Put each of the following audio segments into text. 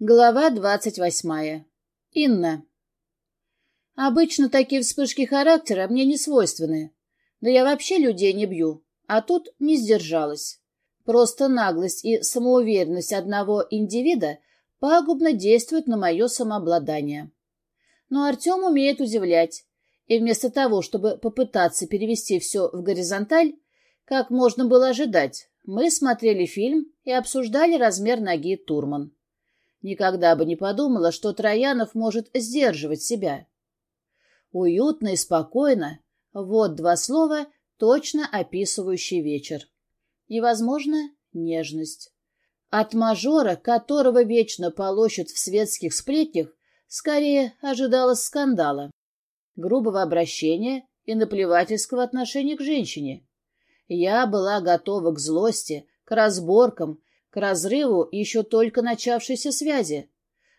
Глава двадцать восьмая. Инна. Обычно такие вспышки характера мне не свойственны. Да я вообще людей не бью, а тут не сдержалась. Просто наглость и самоуверенность одного индивида пагубно действуют на мое самообладание. Но Артем умеет удивлять, и вместо того, чтобы попытаться перевести все в горизонталь, как можно было ожидать, мы смотрели фильм и обсуждали размер ноги Турман. Никогда бы не подумала, что Троянов может сдерживать себя. Уютно и спокойно — вот два слова, точно описывающие вечер. И, возможно, нежность. От мажора, которого вечно полощут в светских сплетнях, скорее ожидалось скандала, грубого обращения и наплевательского отношения к женщине. Я была готова к злости, к разборкам, к разрыву еще только начавшейся связи,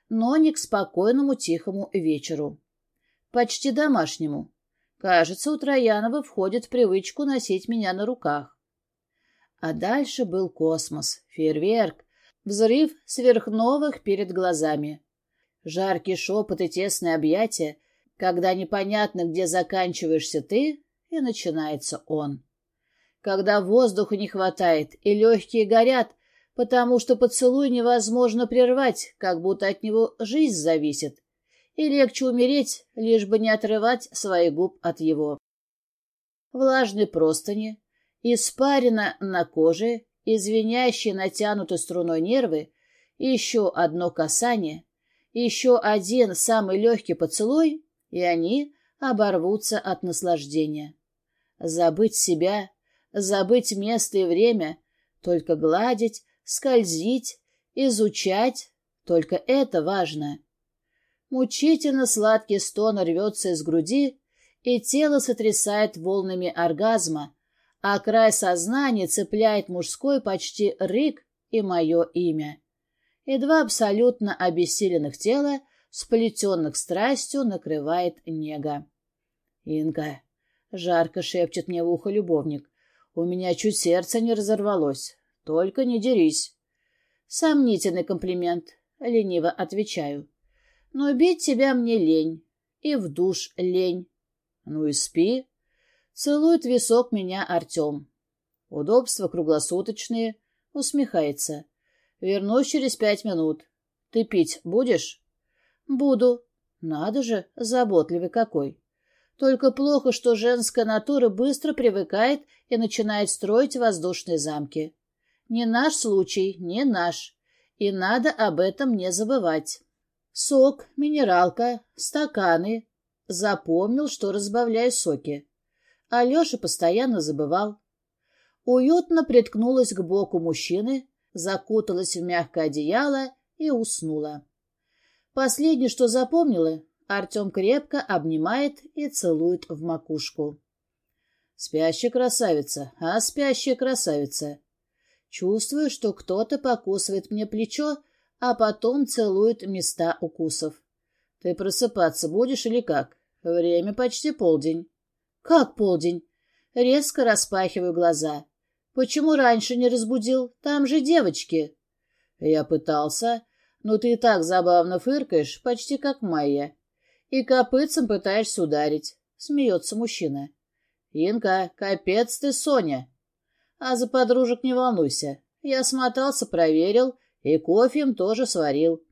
но не к спокойному тихому вечеру. Почти домашнему. Кажется, у Троянова входит в привычку носить меня на руках. А дальше был космос, фейерверк, взрыв сверхновых перед глазами. Жаркий шепот и тесное объятия, когда непонятно, где заканчиваешься ты, и начинается он. Когда воздуха не хватает и легкие горят, потому что поцелуй невозможно прервать, как будто от него жизнь зависит, и легче умереть, лишь бы не отрывать своих губ от его. Влажные простыни, испарина на коже, извиняющие натянутой струной нервы, еще одно касание, еще один самый легкий поцелуй, и они оборвутся от наслаждения. Забыть себя, забыть место и время, только гладить, скользить, изучать, только это важно. Мучительно сладкий стон рвется из груди, и тело сотрясает волнами оргазма, а край сознания цепляет мужской почти рык и мое имя. И два абсолютно обессиленных тела, сплетенных страстью, накрывает нега. «Инка», — жарко шепчет мне в ухо любовник, — «у меня чуть сердце не разорвалось. Только не дерись. Сомнительный комплимент, лениво отвечаю. Но бить тебя мне лень. И в душ лень. Ну и спи. Целует висок меня Артем. Удобства круглосуточные. Усмехается. Вернусь через пять минут. Ты пить будешь? Буду. Надо же, заботливый какой. Только плохо, что женская натура быстро привыкает и начинает строить воздушные замки. Не наш случай, не наш. И надо об этом не забывать. Сок, минералка, стаканы. Запомнил, что разбавляю соки. Алеша постоянно забывал. Уютно приткнулась к боку мужчины, закуталась в мягкое одеяло и уснула. Последнее, что запомнила, Артем крепко обнимает и целует в макушку. Спящая красавица, а спящая красавица. Чувствую, что кто-то покусывает мне плечо, а потом целует места укусов. Ты просыпаться будешь или как? Время почти полдень. Как полдень? Резко распахиваю глаза. Почему раньше не разбудил? Там же девочки. Я пытался, но ты и так забавно фыркаешь, почти как Майя. И копытцем пытаешься ударить. Смеется мужчина. Инка, капец ты, Соня. А за подружек не волнуйся. Я смотался, проверил, и кофе им тоже сварил.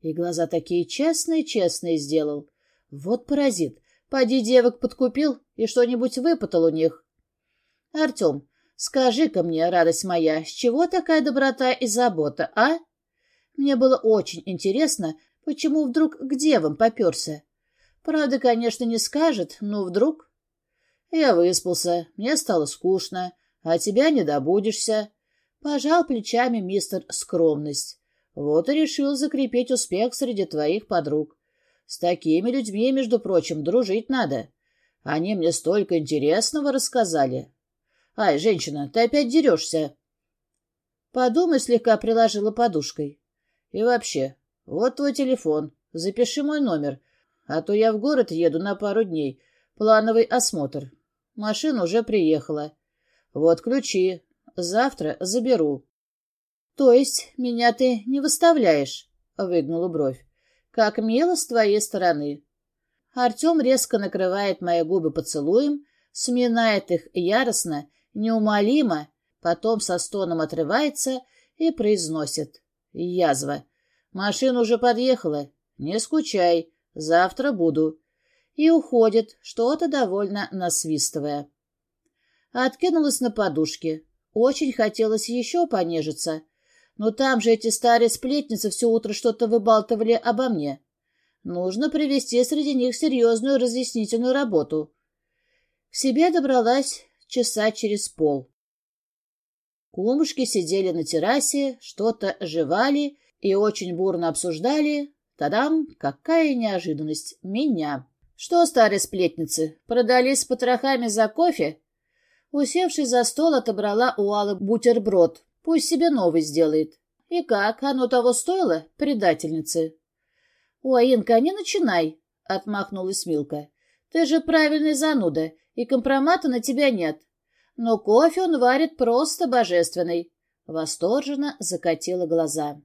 И глаза такие честные-честные сделал. Вот паразит. Поди девок подкупил и что-нибудь выпытал у них. Артем, скажи-ка мне, радость моя, с чего такая доброта и забота, а? Мне было очень интересно, почему вдруг к девам поперся. Правда, конечно, не скажет, но вдруг... Я выспался, мне стало скучно, а тебя не добудешься. Пожал плечами мистер Скромность. Вот и решил закрепить успех среди твоих подруг. С такими людьми, между прочим, дружить надо. Они мне столько интересного рассказали. Ай, женщина, ты опять дерешься. Подумай, слегка приложила подушкой. И вообще, вот твой телефон. Запиши мой номер, а то я в город еду на пару дней. Плановый осмотр. Машина уже приехала. Вот ключи. Завтра заберу. То есть меня ты не выставляешь? — выгнула бровь. «Как мило с твоей стороны». Артем резко накрывает мои губы поцелуем, сминает их яростно, неумолимо, потом со стоном отрывается и произносит. Язва. Машина уже подъехала. Не скучай, завтра буду. И уходит, что-то довольно насвистывая. Откинулась на подушке. Очень хотелось еще понежиться. Но там же эти старые сплетницы все утро что-то выбалтывали обо мне. Нужно провести среди них серьезную разъяснительную работу. К себе добралась часа через пол. Кумушки сидели на террасе, что-то жевали и очень бурно обсуждали. Тадам, какая неожиданность! Меня! Что, старые сплетницы, продались с потрохами за кофе? Усевшись за стол, отобрала у Аллы бутерброд. Пусть себе новый сделает. И как, оно того стоило, предательницы? — Ой, Инка, не начинай, — отмахнулась Милка. — Ты же правильный зануда, и компромата на тебя нет но кофе он варит просто божественный. Восторженно закатила глаза.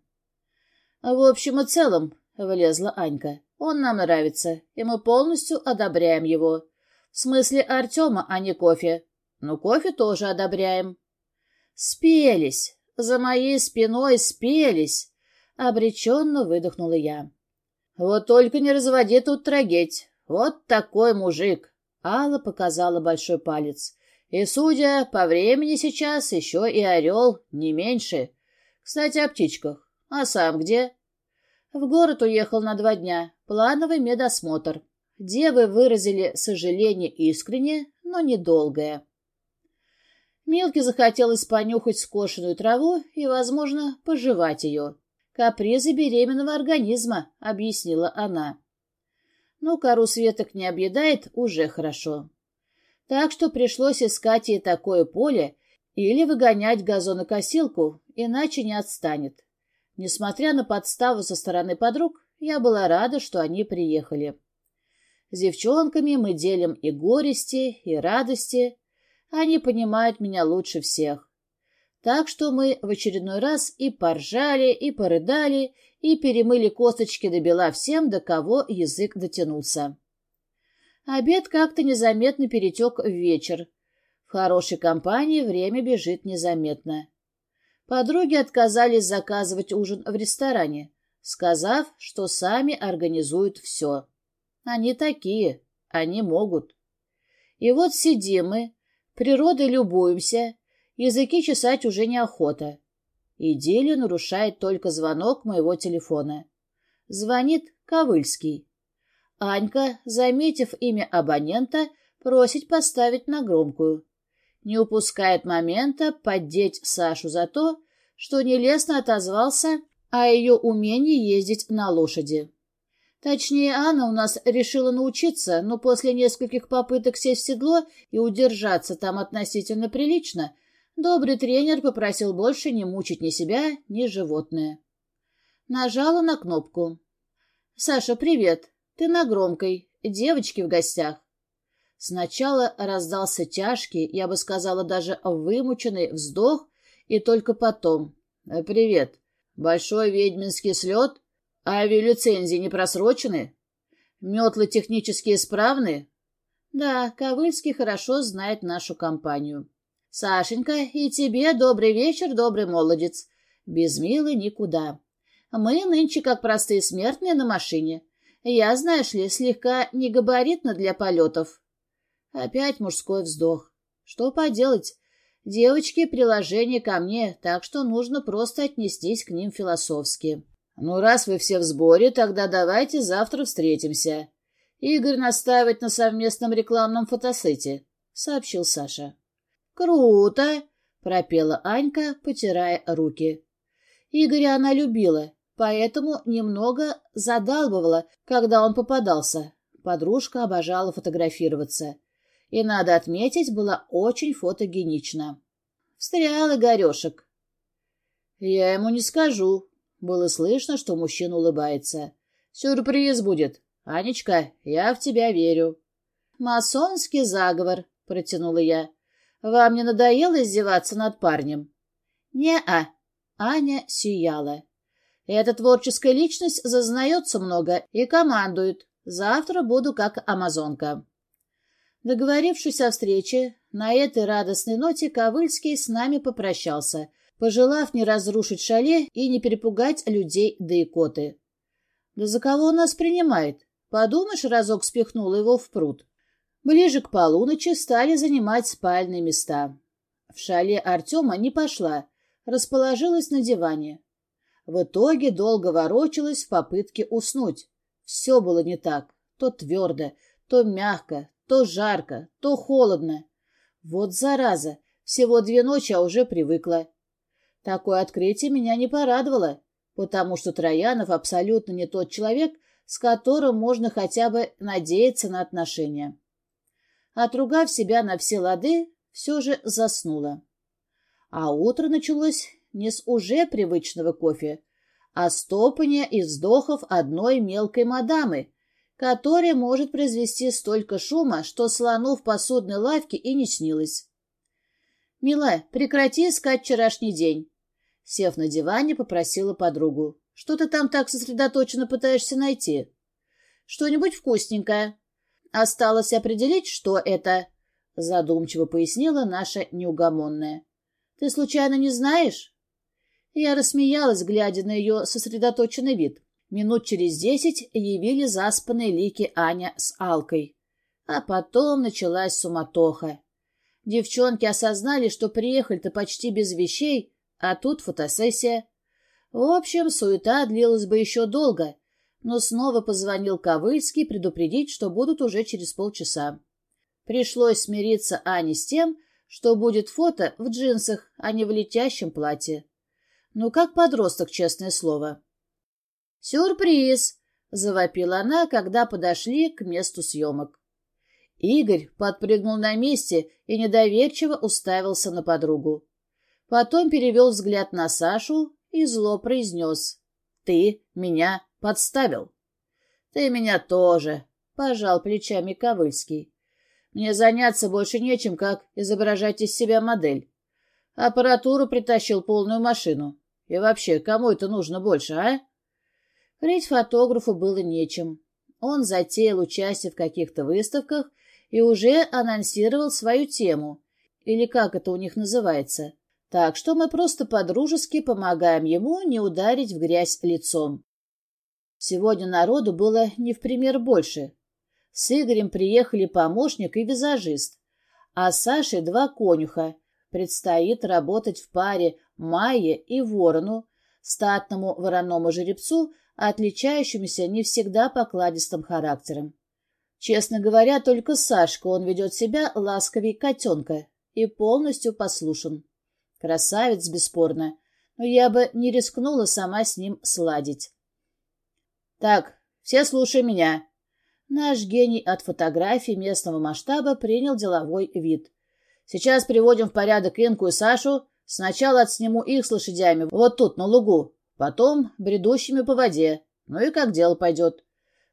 В общем и целом, влезла Анька, он нам нравится, и мы полностью одобряем его. В смысле Артема, а не кофе. Но кофе тоже одобряем. Спелись, за моей спиной спелись, обреченно выдохнула я. Вот только не разводи тут трагедь. Вот такой мужик. Алла показала большой палец. И, судя по времени сейчас, еще и орел не меньше. Кстати, о птичках. А сам где? В город уехал на два дня. Плановый медосмотр. Девы выразили сожаление искренне, но недолгое. Милке захотелось понюхать скошенную траву и, возможно, пожевать ее. «Капризы беременного организма», — объяснила она. «Ну, кору светок не объедает, уже хорошо». Так что пришлось искать ей такое поле или выгонять газонокосилку, иначе не отстанет. Несмотря на подставу со стороны подруг, я была рада, что они приехали. С девчонками мы делим и горести, и радости. Они понимают меня лучше всех. Так что мы в очередной раз и поржали, и порыдали, и перемыли косточки до бела всем, до кого язык дотянулся. Обед как-то незаметно перетек в вечер. В хорошей компании время бежит незаметно. Подруги отказались заказывать ужин в ресторане, сказав, что сами организуют все. Они такие, они могут. И вот сидим мы, природой любуемся, языки чесать уже неохота. Идиллию нарушает только звонок моего телефона. Звонит Ковыльский. Анька, заметив имя абонента, просит поставить на громкую. Не упускает момента поддеть Сашу за то, что нелестно отозвался о ее умении ездить на лошади. Точнее, Анна у нас решила научиться, но после нескольких попыток сесть в седло и удержаться там относительно прилично, добрый тренер попросил больше не мучить ни себя, ни животное. Нажала на кнопку. «Саша, привет. Ты на громкой, девочки в гостях. Сначала раздался тяжкий, я бы сказала, даже вымученный вздох, и только потом. «Э, «Привет. Большой ведьминский слет? Авиалицензии не просрочены? Метлы технически исправны?» «Да, Ковыльский хорошо знает нашу компанию». «Сашенька, и тебе добрый вечер, добрый молодец. Без милы никуда. Мы нынче, как простые смертные, на машине. Я, знаешь ли, слегка негабаритна для полетов. Опять мужской вздох. Что поделать? Девочки — приложение ко мне, так что нужно просто отнестись к ним философски. Ну, раз вы все в сборе, тогда давайте завтра встретимся. Игорь настаивает на совместном рекламном фотосете, — сообщил Саша. Круто! — пропела Анька, потирая руки. Игоря она любила, поэтому немного задалбывала, когда он попадался. Подружка обожала фотографироваться. И, надо отметить, была очень фотогенична. Встрял Игорешек. «Я ему не скажу». Было слышно, что мужчина улыбается. «Сюрприз будет. Анечка, я в тебя верю». «Масонский заговор», — протянула я. «Вам не надоело издеваться над парнем?» «Не-а». Аня сияла. Эта творческая личность зазнается много и командует. Завтра буду как амазонка. Договорившись о встрече, на этой радостной ноте Ковыльский с нами попрощался, пожелав не разрушить шале и не перепугать людей да икоты. Да за кого он нас принимает? Подумаешь, разок спихнул его в пруд. Ближе к полуночи стали занимать спальные места. В шале Артема не пошла, расположилась на диване. В итоге долго ворочалась в попытке уснуть. Все было не так. То твердо, то мягко, то жарко, то холодно. Вот зараза, всего две ночи, а уже привыкла. Такое открытие меня не порадовало, потому что Троянов абсолютно не тот человек, с которым можно хотя бы надеяться на отношения. Отругав себя на все лады, все же заснула. А утро началось не с уже привычного кофе, а с топания и вздохов одной мелкой мадамы, которая может произвести столько шума, что слону в посудной лавке и не снилось. «Мила, прекрати искать вчерашний день», — сев на диване, попросила подругу. «Что ты там так сосредоточенно пытаешься найти?» «Что-нибудь вкусненькое». «Осталось определить, что это», — задумчиво пояснила наша неугомонная. «Ты случайно не знаешь?» Я рассмеялась, глядя на ее сосредоточенный вид. Минут через десять явили заспанные лики Аня с Алкой. А потом началась суматоха. Девчонки осознали, что приехали-то почти без вещей, а тут фотосессия. В общем, суета длилась бы еще долго, но снова позвонил Ковыльский предупредить, что будут уже через полчаса. Пришлось смириться Ане с тем, что будет фото в джинсах, а не в летящем платье. Ну, как подросток, честное слово. «Сюрприз!» — завопила она, когда подошли к месту съемок. Игорь подпрыгнул на месте и недоверчиво уставился на подругу. Потом перевел взгляд на Сашу и зло произнес. «Ты меня подставил». «Ты меня тоже», — пожал плечами Ковыльский. «Мне заняться больше нечем, как изображать из себя модель. Аппаратуру притащил полную машину. И вообще, кому это нужно больше, а?» Крыть фотографу было нечем. Он затеял участие в каких-то выставках и уже анонсировал свою тему, или как это у них называется. Так что мы просто по-дружески помогаем ему не ударить в грязь лицом. Сегодня народу было не в пример больше. С Игорем приехали помощник и визажист, а с Сашей два конюха. Предстоит работать в паре Майе и Ворону, статному вороному жеребцу, отличающемуся не всегда покладистым характером. Честно говоря, только Сашка он ведет себя ласковей котенка и полностью послушен. Красавец, бесспорно, но я бы не рискнула сама с ним сладить. Так, все слушай меня. Наш гений от фотографий местного масштаба принял деловой вид. Сейчас приводим в порядок Инку и Сашу, сначала отсниму их с лошадями вот тут, на лугу, потом бредущими по воде, ну и как дело пойдет.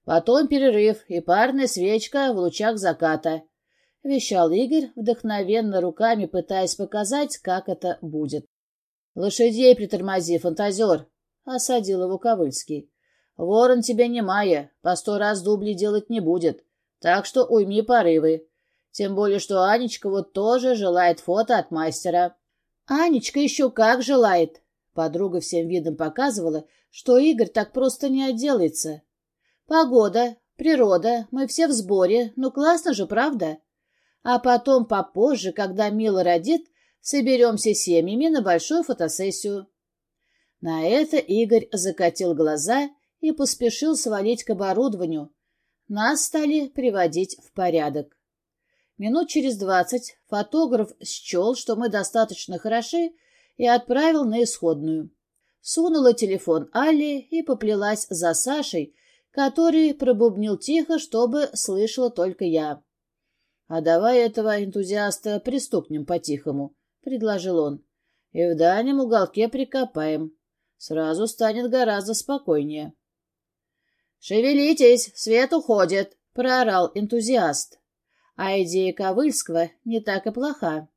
Потом перерыв и парная свечка в лучах заката. — вещал Игорь, вдохновенно руками пытаясь показать, как это будет. — Лошадей притормози, фантазер! — осадил его Ковыльский. — Ворон тебе не мая, по сто раз дубли делать не будет, так что уйми порывы. Тем более, что Анечка вот тоже желает фото от мастера. — Анечка еще как желает! Подруга всем видом показывала, что Игорь так просто не отделается. Погода, природа, мы все в сборе, ну классно же, правда? А потом попозже, когда Мила родит, соберемся семьями на большую фотосессию. На это Игорь закатил глаза и поспешил свалить к оборудованию. Нас стали приводить в порядок. Минут через двадцать фотограф счел, что мы достаточно хороши, и отправил на исходную. Сунула телефон Алле и поплелась за Сашей, который пробубнил тихо, чтобы слышала только я. — А давай этого энтузиаста пристукнем по-тихому, — предложил он, — и в дальнем уголке прикопаем. Сразу станет гораздо спокойнее. — Шевелитесь, свет уходит, — проорал энтузиаст. А идея Ковыльского не так и плоха.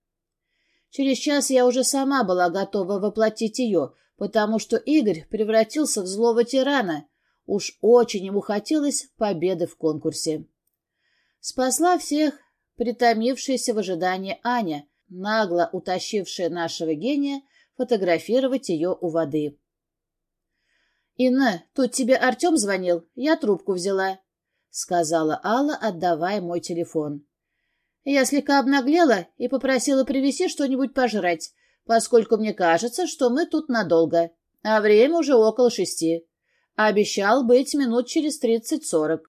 Через час я уже сама была готова воплотить ее, потому что Игорь превратился в злого тирана. Уж очень ему хотелось победы в конкурсе. Спасла всех притомившаяся в ожидании Аня, нагло утащившая нашего гения фотографировать ее у воды. «Инна, тут тебе Артем звонил, я трубку взяла», — сказала Алла, отдавая мой телефон. Я слегка обнаглела и попросила привезти что-нибудь пожрать, поскольку мне кажется, что мы тут надолго, а время уже около шести. Обещал быть минут через тридцать-сорок.